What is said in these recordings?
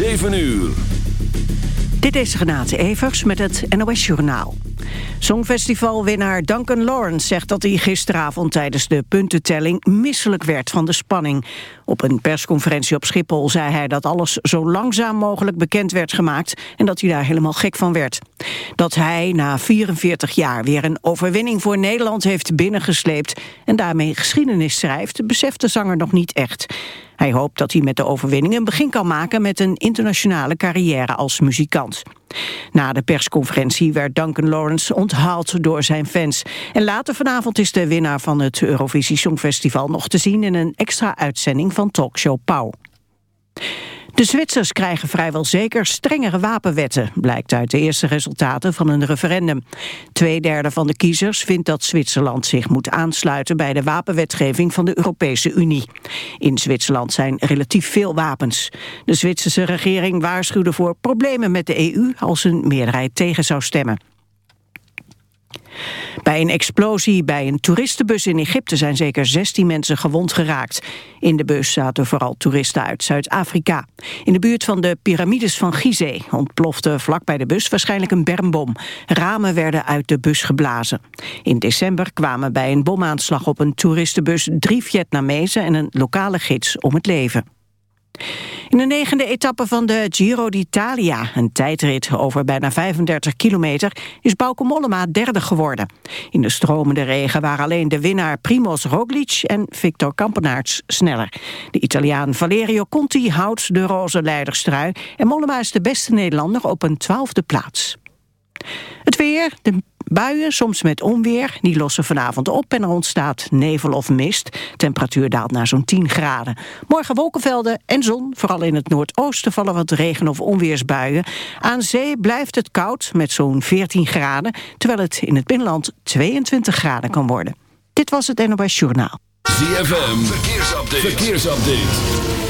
7 uur. Dit is Renate Evers met het NOS Journaal. Songfestivalwinnaar Duncan Lawrence zegt dat hij gisteravond tijdens de puntentelling misselijk werd van de spanning. Op een persconferentie op Schiphol zei hij dat alles zo langzaam mogelijk bekend werd gemaakt en dat hij daar helemaal gek van werd. Dat hij na 44 jaar weer een overwinning voor Nederland heeft binnengesleept en daarmee geschiedenis schrijft, beseft de zanger nog niet echt. Hij hoopt dat hij met de overwinning een begin kan maken met een internationale carrière als muzikant. Na de persconferentie werd Duncan Lawrence onthaald door zijn fans. En later vanavond is de winnaar van het Eurovisie Songfestival nog te zien in een extra uitzending van talkshow Pauw. De Zwitsers krijgen vrijwel zeker strengere wapenwetten, blijkt uit de eerste resultaten van een referendum. Tweederde van de kiezers vindt dat Zwitserland zich moet aansluiten bij de wapenwetgeving van de Europese Unie. In Zwitserland zijn relatief veel wapens. De Zwitserse regering waarschuwde voor problemen met de EU als een meerderheid tegen zou stemmen. Bij een explosie bij een toeristenbus in Egypte zijn zeker 16 mensen gewond geraakt. In de bus zaten vooral toeristen uit Zuid-Afrika. In de buurt van de piramides van Gizeh ontplofte vlak bij de bus waarschijnlijk een bermbom. Ramen werden uit de bus geblazen. In december kwamen bij een bomaanslag op een toeristenbus drie Vietnamezen en een lokale gids om het leven. In de negende etappe van de Giro d'Italia, een tijdrit over bijna 35 kilometer, is Bauke Mollema derde geworden. In de stromende regen waren alleen de winnaar Primoz Roglic en Victor Kampenaerts sneller. De Italiaan Valerio Conti houdt de roze leiderstrui en Mollema is de beste Nederlander op een twaalfde plaats. Het weer, de buien, soms met onweer, die lossen vanavond op en er ontstaat nevel of mist. Temperatuur daalt naar zo'n 10 graden. Morgen wolkenvelden en zon, vooral in het noordoosten vallen wat regen- of onweersbuien. Aan zee blijft het koud met zo'n 14 graden, terwijl het in het binnenland 22 graden kan worden. Dit was het NOS Journaal. ZFM, verkeersupdate. verkeersupdate.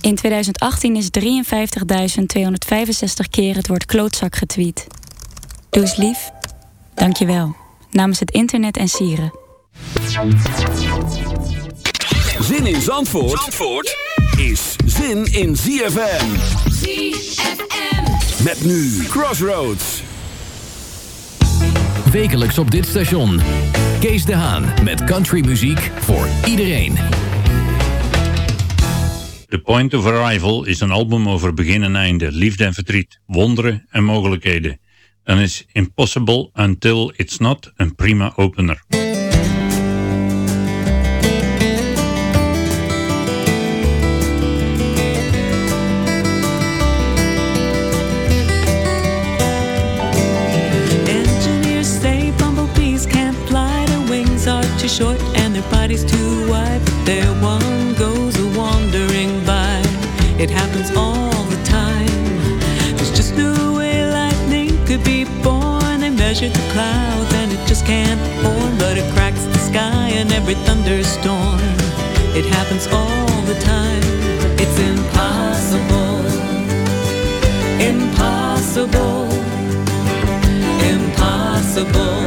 In 2018 is 53.265 keer het woord klootzak getweet. Doe eens lief. Dank je wel. Namens het internet en sieren. Zin in Zandvoort, Zandvoort is zin in ZFM. ZFM. Met nu Crossroads. Wekelijks op dit station. Kees de Haan met countrymuziek voor iedereen. The Point of Arrival is een album over begin en einde, liefde en verdriet, wonderen en mogelijkheden. Dan is Impossible Until It's Not een prima opener. Engineers say bumblebees can't fly, their wings are too short and their bodies too wide. But there one measured the clouds and it just can't form, but it cracks the sky in every thunderstorm. It happens all the time. It's impossible. Impossible. Impossible.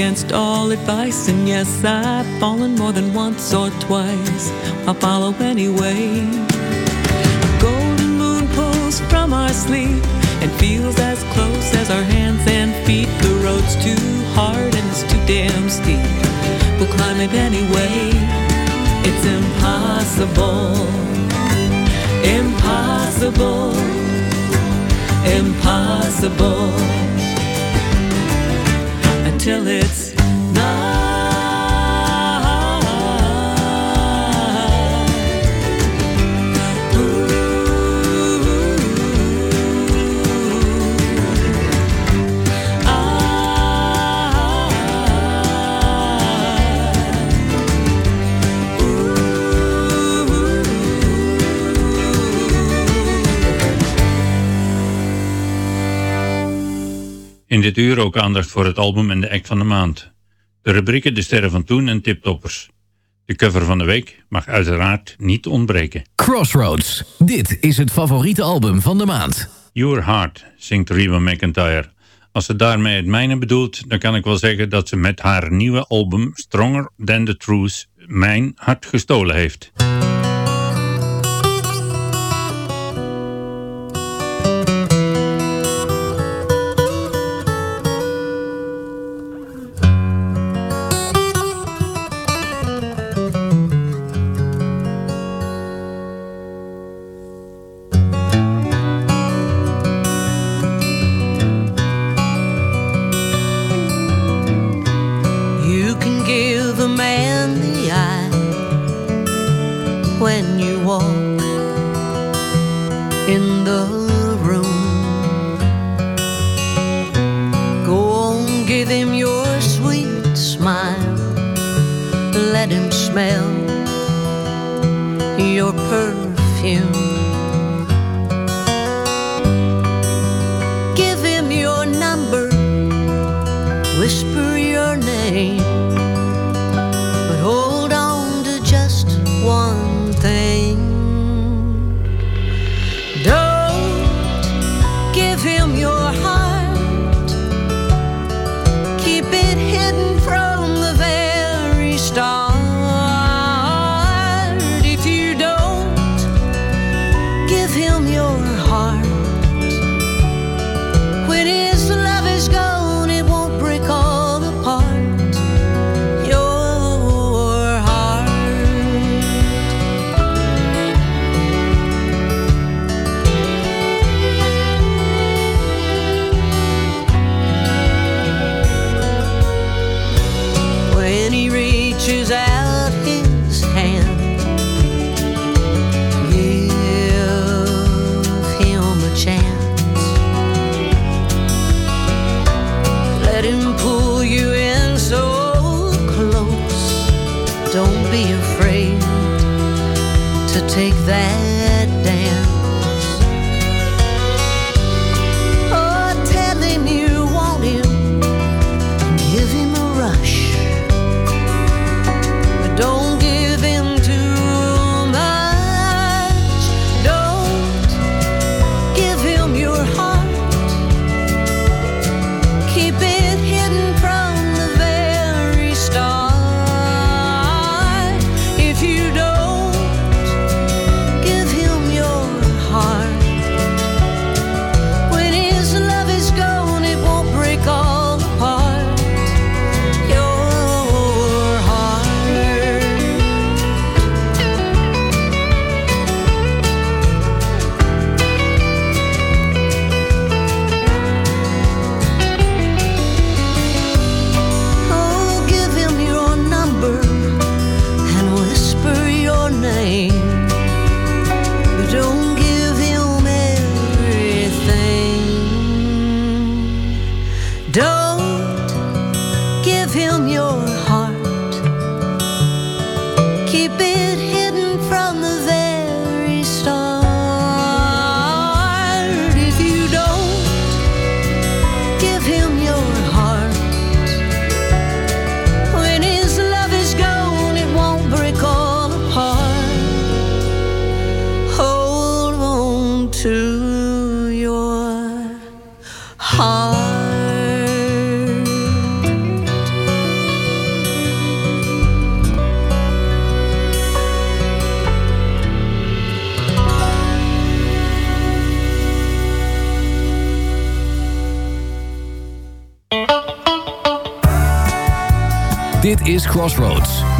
Against all advice, and yes, I've fallen more than once or twice. I'll follow anyway. A golden moon pulls from our sleep and feels as close as our hands and feet. The road's too hard and it's too damn steep. We'll climb it anyway. It's impossible. Impossible impossible till it's In dit uur ook aandacht voor het album en de act van de maand. De rubrieken De Sterren van Toen en Tiptoppers. De cover van de week mag uiteraard niet ontbreken. Crossroads. Dit is het favoriete album van de maand. Your Heart, zingt Reba McIntyre. Als ze daarmee het mijne bedoelt, dan kan ik wel zeggen dat ze met haar nieuwe album Stronger Than The Truth mijn hart gestolen heeft.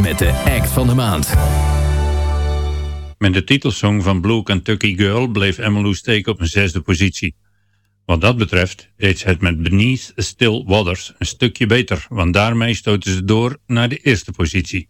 Met de act van de maand. Met de titelsong van Blue Kentucky Girl bleef Emmylou steken op een zesde positie. Wat dat betreft deed ze het met Beneath Still Waters een stukje beter, want daarmee stoten ze door naar de eerste positie.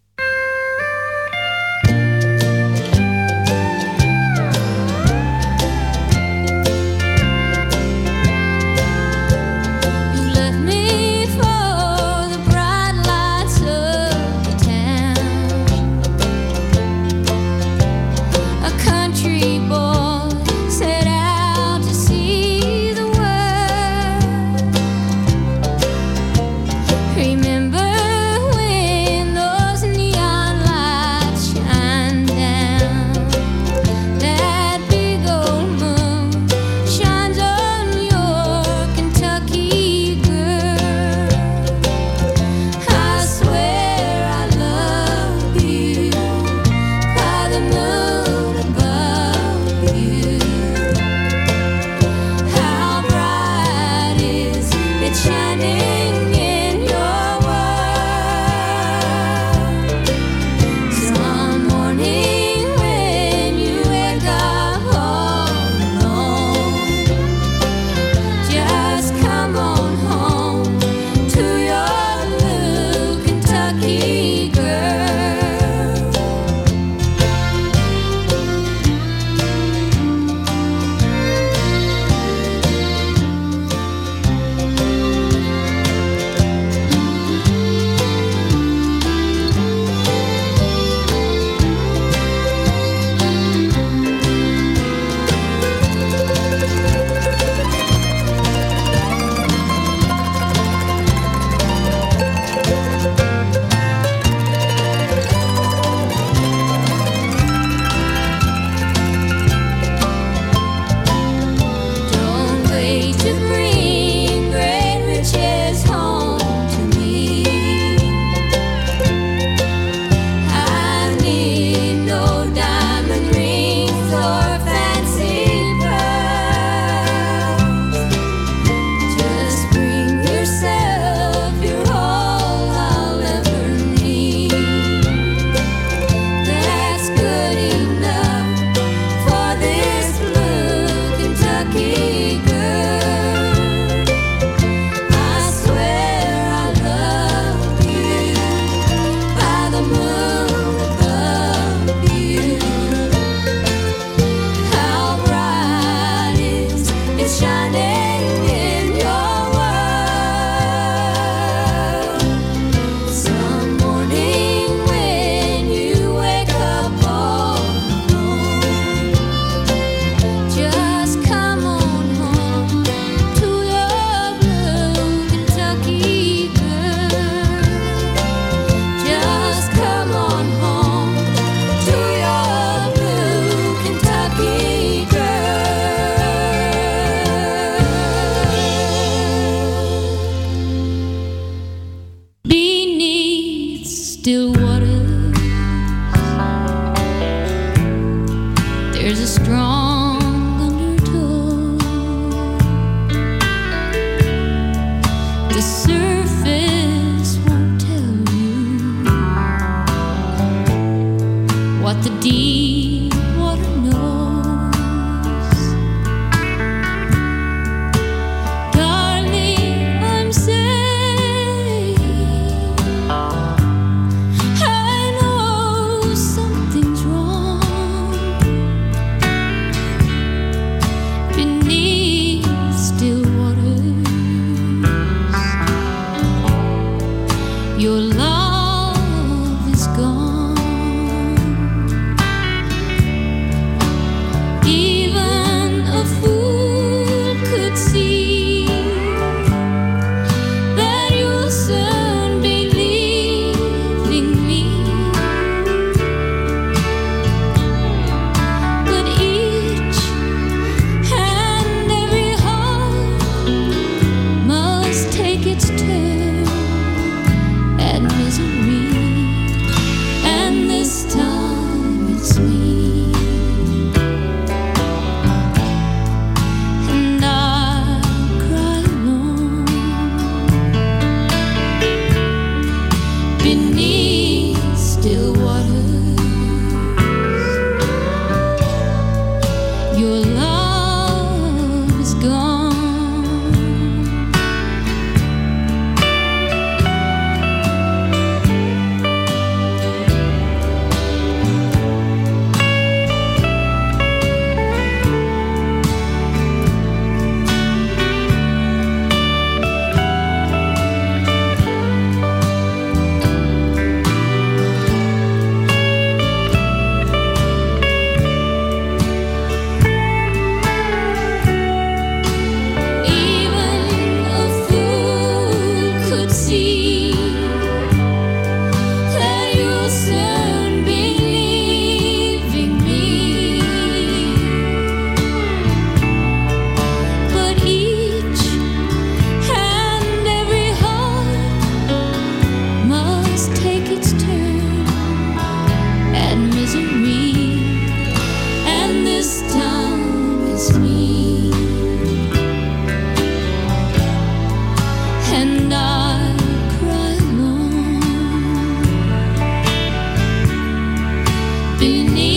Beneath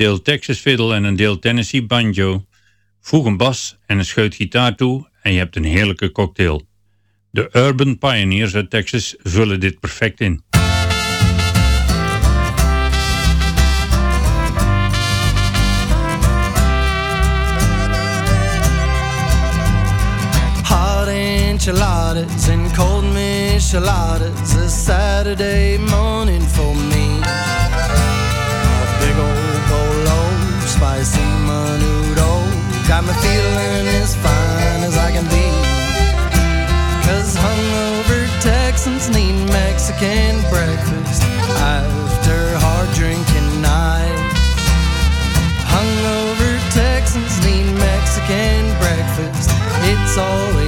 deel Texas fiddle en een deel Tennessee banjo. Voeg een bas en een scheut gitaar toe en je hebt een heerlijke cocktail. De Urban Pioneers uit Texas vullen dit perfect in. Enchiladas and cold micheladas a Saturday morning for me. Spicy menudo got me feeling as fine as I can be. Cause hungover Texans need Mexican breakfast after hard drinking nights. Hungover Texans need Mexican breakfast. It's always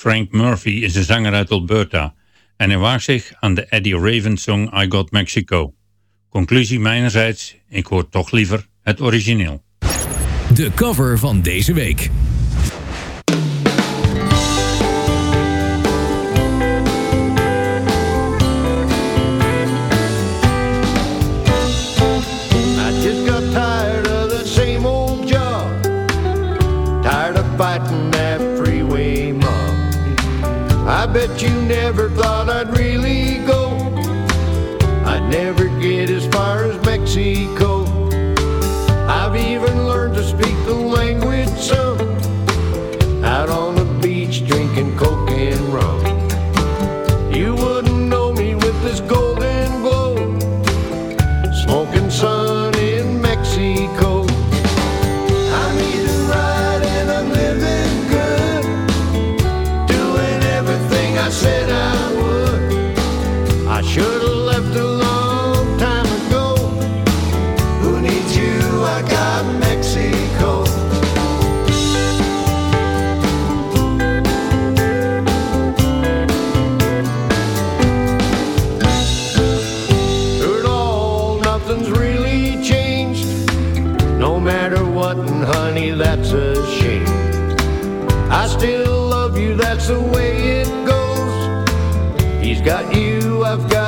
Frank Murphy is een zanger uit Alberta en hij waagt zich aan de Eddie Raven song I Got Mexico. Conclusie mijnerzijds, ik hoor toch liever het origineel. De cover van deze week. bet you said I would. I should have left a long time ago. Who needs you? I got Mexico. Heard all, nothing's really changed. No matter what, and honey, that's a shame. I still love you, that's the way got you, I've got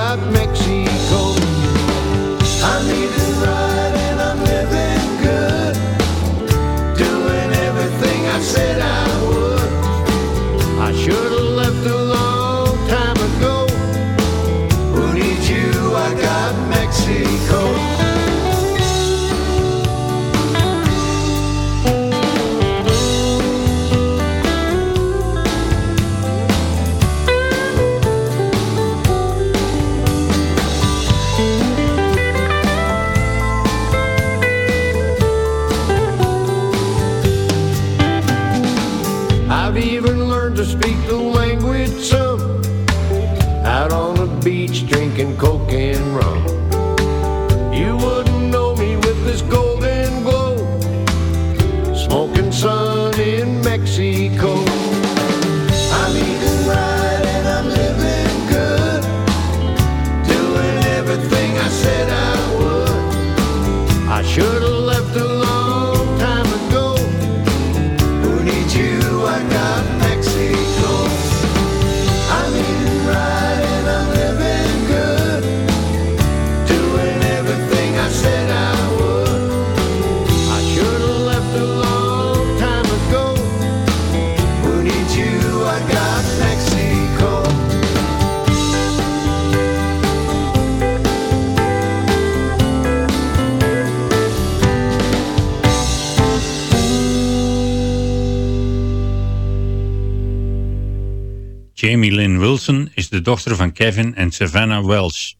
Jamie Lynn Wilson is de dochter van Kevin en Savannah Welsh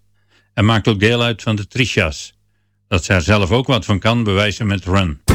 en maakt ook deel uit van de Trishas. Dat ze er zelf ook wat van kan bewijzen met Run.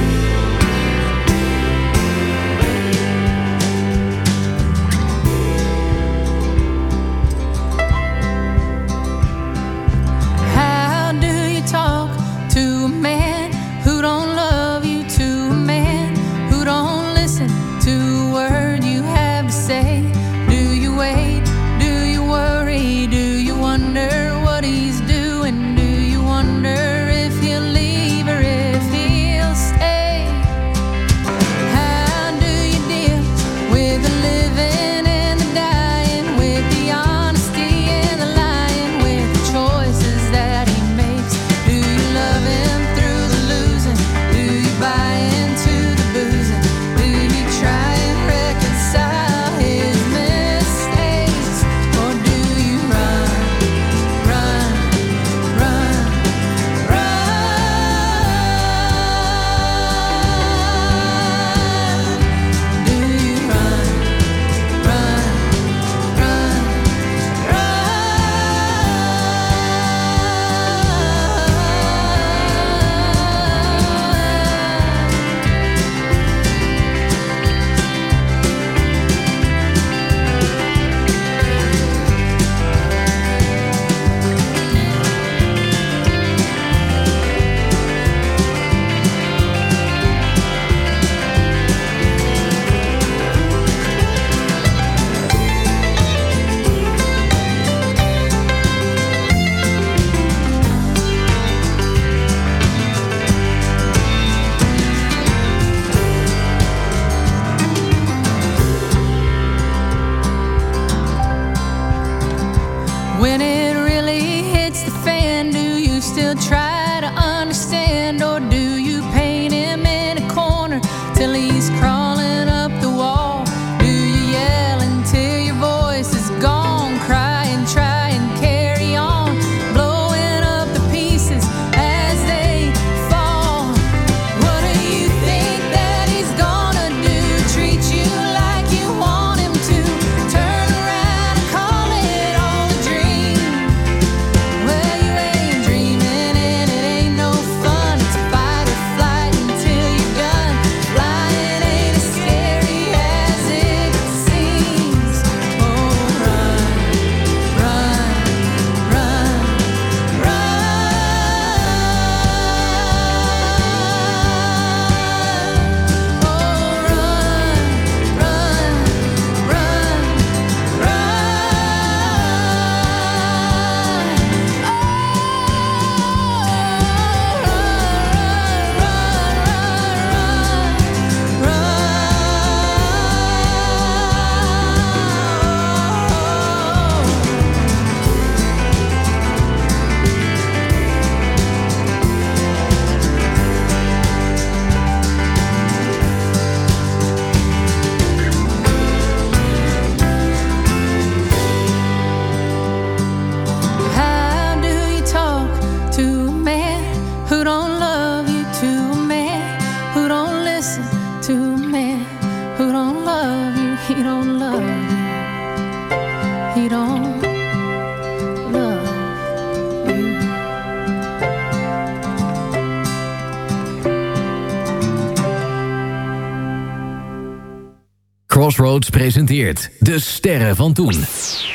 Presenteert De Sterren van Toen.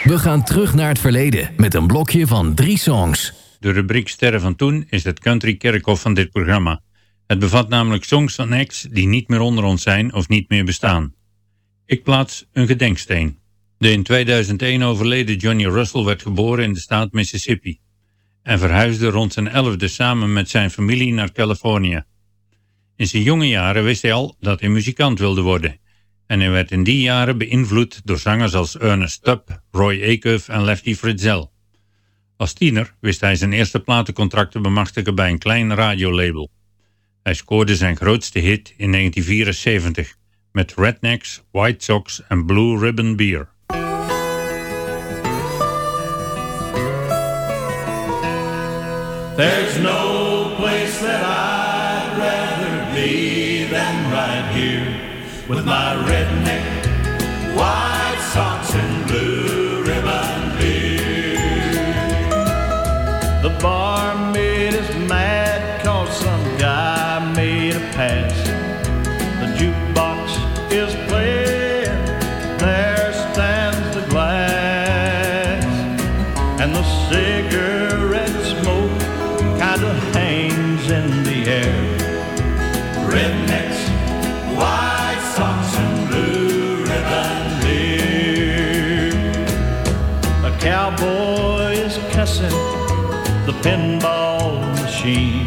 We gaan terug naar het verleden met een blokje van drie songs. De rubriek Sterren van Toen is het country kerkhof van dit programma. Het bevat namelijk songs van acts die niet meer onder ons zijn of niet meer bestaan. Ik plaats een gedenksteen. De in 2001 overleden Johnny Russell werd geboren in de staat Mississippi en verhuisde rond zijn elfde samen met zijn familie naar Californië. In zijn jonge jaren wist hij al dat hij muzikant wilde worden en hij werd in die jaren beïnvloed door zangers als Ernest Tubb, Roy Acuff en Lefty Fritzell. Als tiener wist hij zijn eerste platencontract te bemachtigen bij een klein radiolabel. Hij scoorde zijn grootste hit in 1974 met Rednecks, White Sox en Blue Ribbon Beer. There's no machine.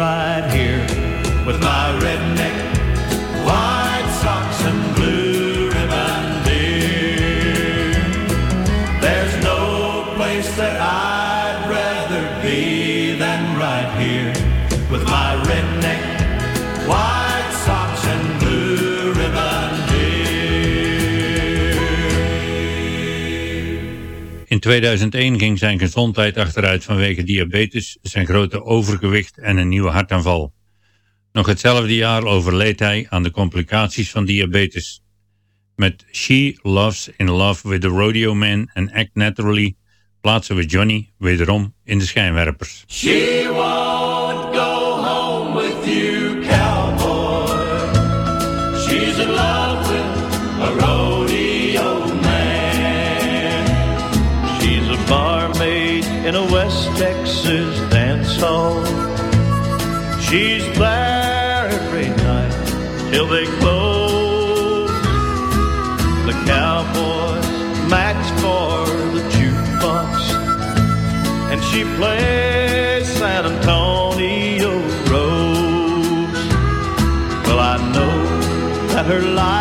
right here. 2001 ging zijn gezondheid achteruit vanwege diabetes, zijn grote overgewicht en een nieuwe hartaanval. Nog hetzelfde jaar overleed hij aan de complicaties van diabetes. Met She Loves in Love with the Rodeo Man en Act Naturally plaatsen we Johnny wederom in de schijnwerpers. She was her life.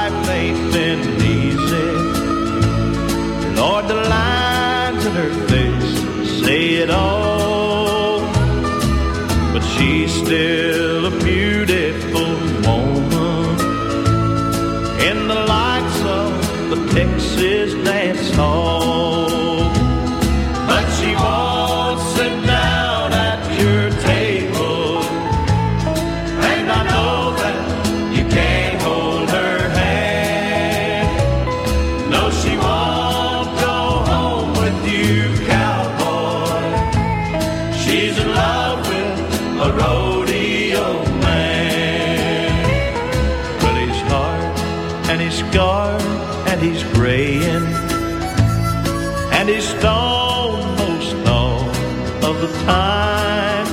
time.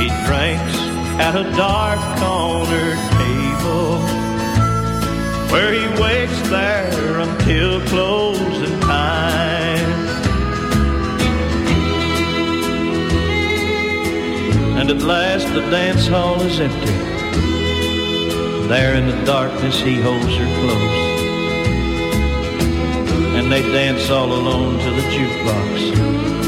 He drinks at a dark corner table where he waits there until closing time. And at last the dance hall is empty. There in the darkness he holds her close. And they dance all alone to the jukebox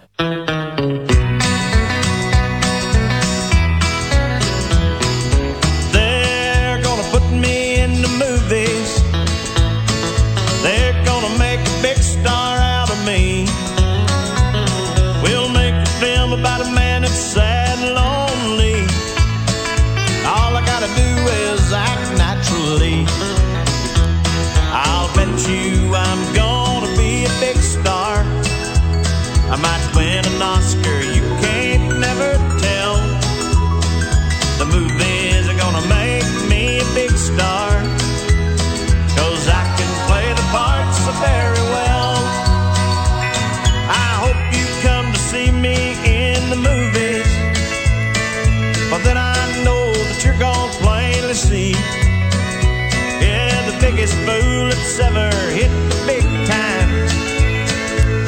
biggest fool that's ever hit big time.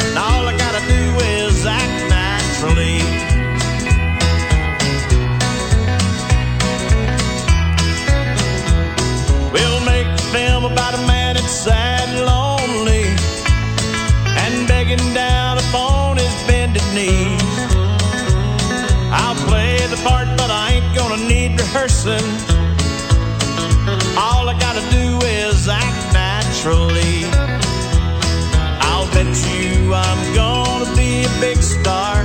And all I gotta do is act naturally. We'll make a film about a man that's sad and lonely and begging down upon his bended knees. I'll play the part, but I ain't gonna need rehearsing. All I gotta do is act naturally. I'll bet you I'm gonna be a big star.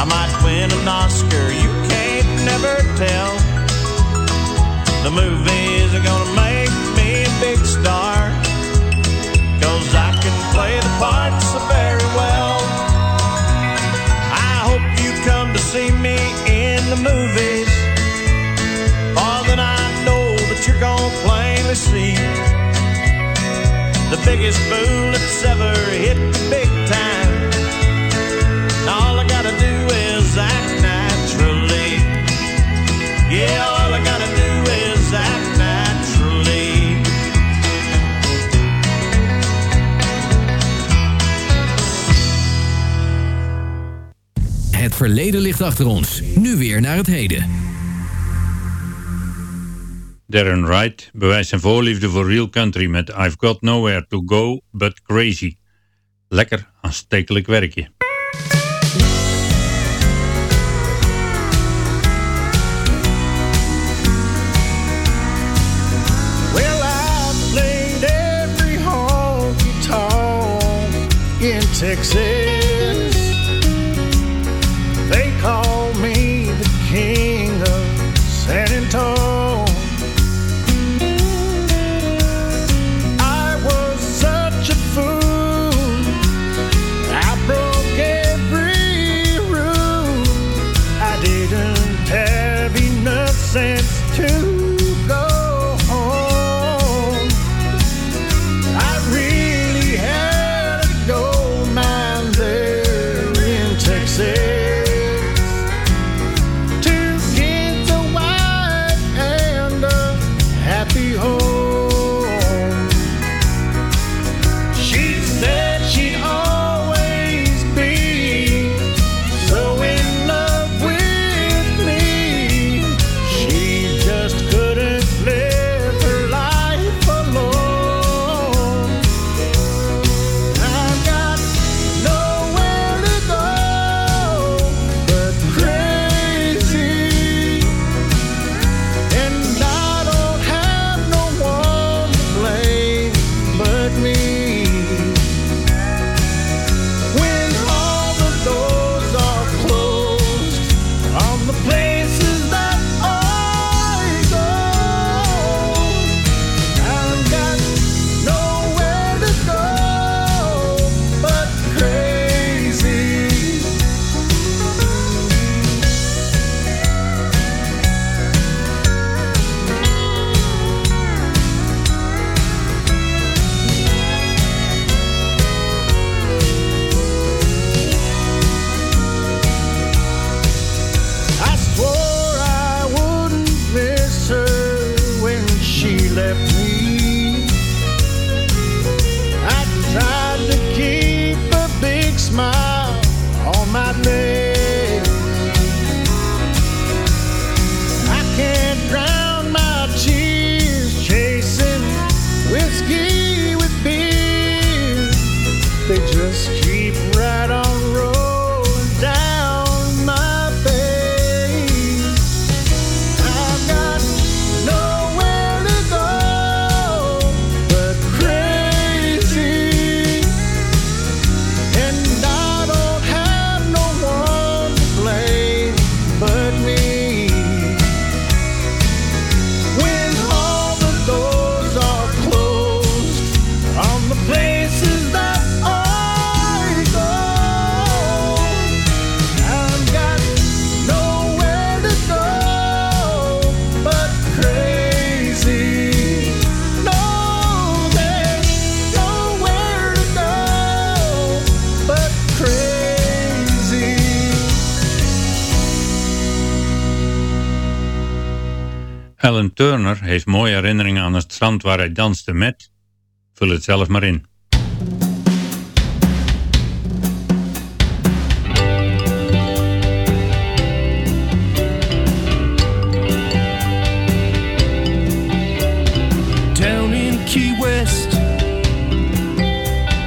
I might win an Oscar, you can't never tell. The movies are gonna make me a big star. Cause I can play the parts so very well. I hope you come to see me in the movies. See. The biggest fool that's ever hit the big time. All I gotta do is act naturally. Yeah, all I gotta do is act naturally. Het verleden ligt achter ons. Nu weer naar het heden. Darren Wright bewijst zijn voorliefde voor real country met I've Got Nowhere to Go But Crazy. Lekker aanstekelijk werkje. Texas. Strand waar hij danste met... Vul het zelf maar in. Down in Key West,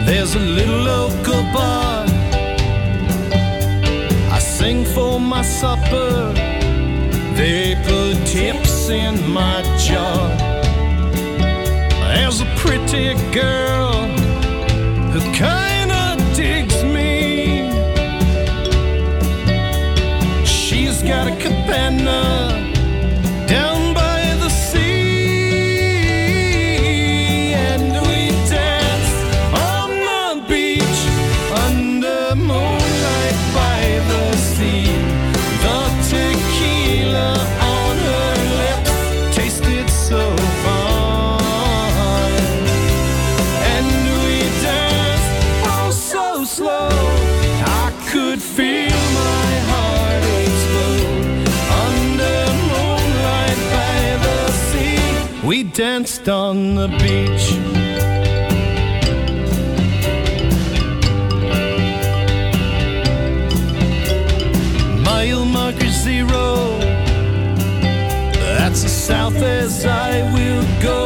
there's a little local bar. I sing for my supper, they put tips in my jar. There's a pretty girl who kinda digs me. She's got a cabana the beach. Mile marker zero. That's as south as I will go.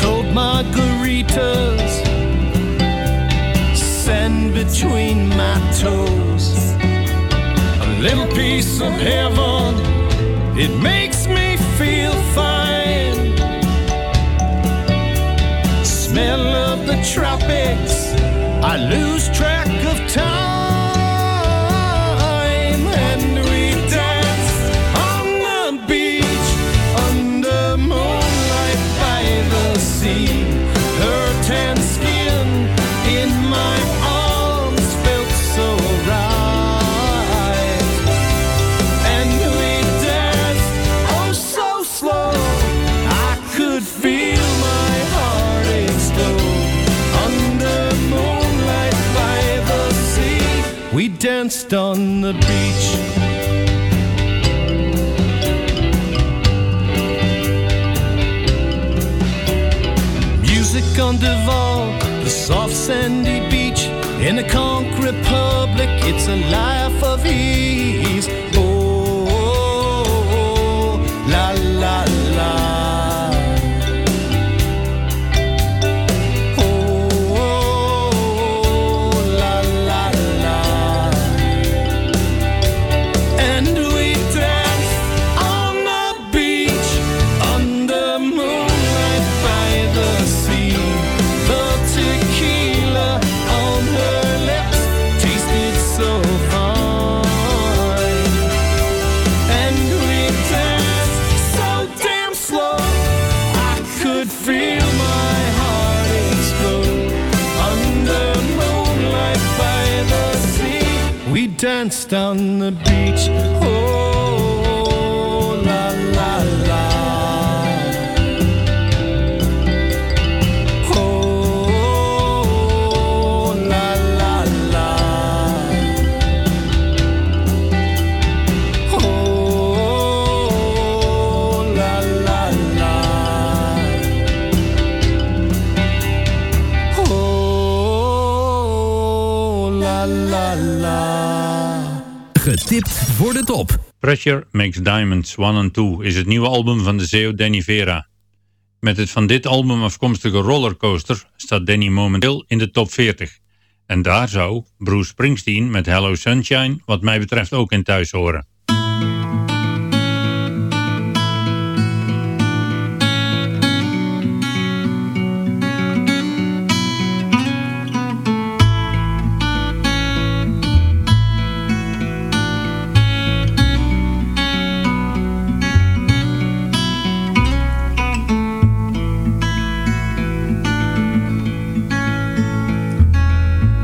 Cold margaritas, sand between my toes. A little piece of heaven, it makes I lose track a lie. Getipt voor de top. Pressure Makes Diamonds 1 and 2 is het nieuwe album van de CEO Danny Vera. Met het van dit album afkomstige Rollercoaster staat Danny momenteel in de top 40. En daar zou Bruce Springsteen met Hello Sunshine wat mij betreft ook in thuis horen.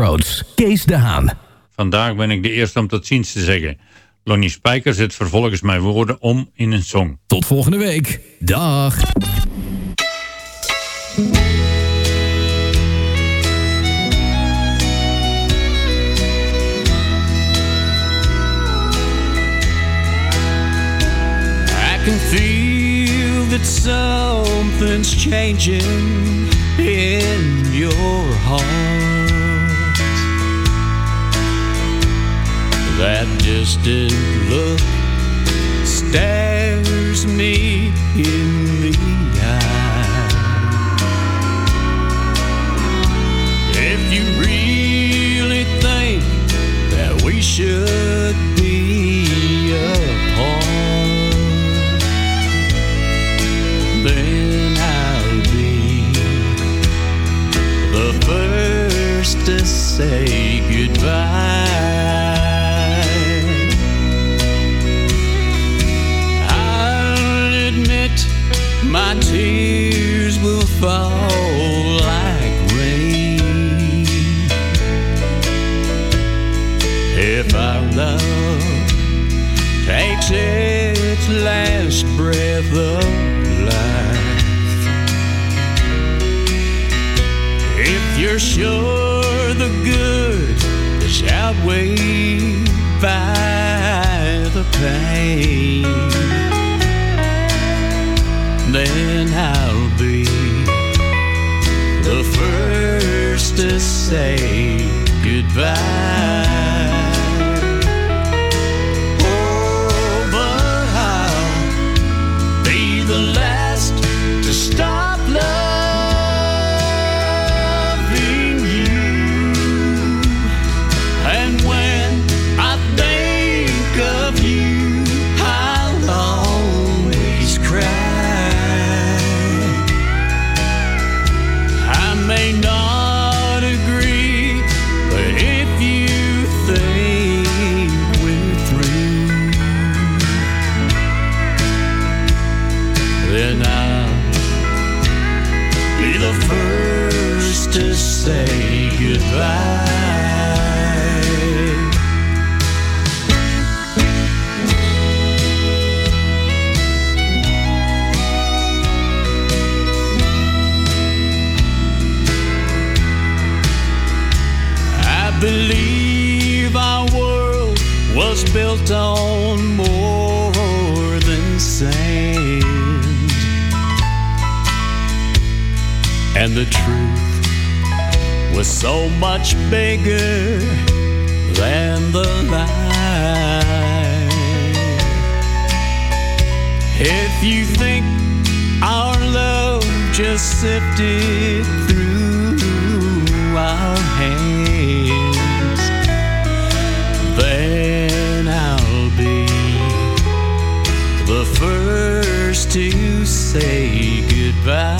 Crossroads, Kees de Haan. Vandaag ben ik de eerste om tot ziens te zeggen. Lonnie Spijker zet vervolgens mijn woorden om in een song. Tot volgende week. Dag. I can feel that something's changing in your heart. That distant look stares me in the was built on more than sand. And the truth was so much bigger than the lie. If you think our love just sifted through our hands, to say goodbye.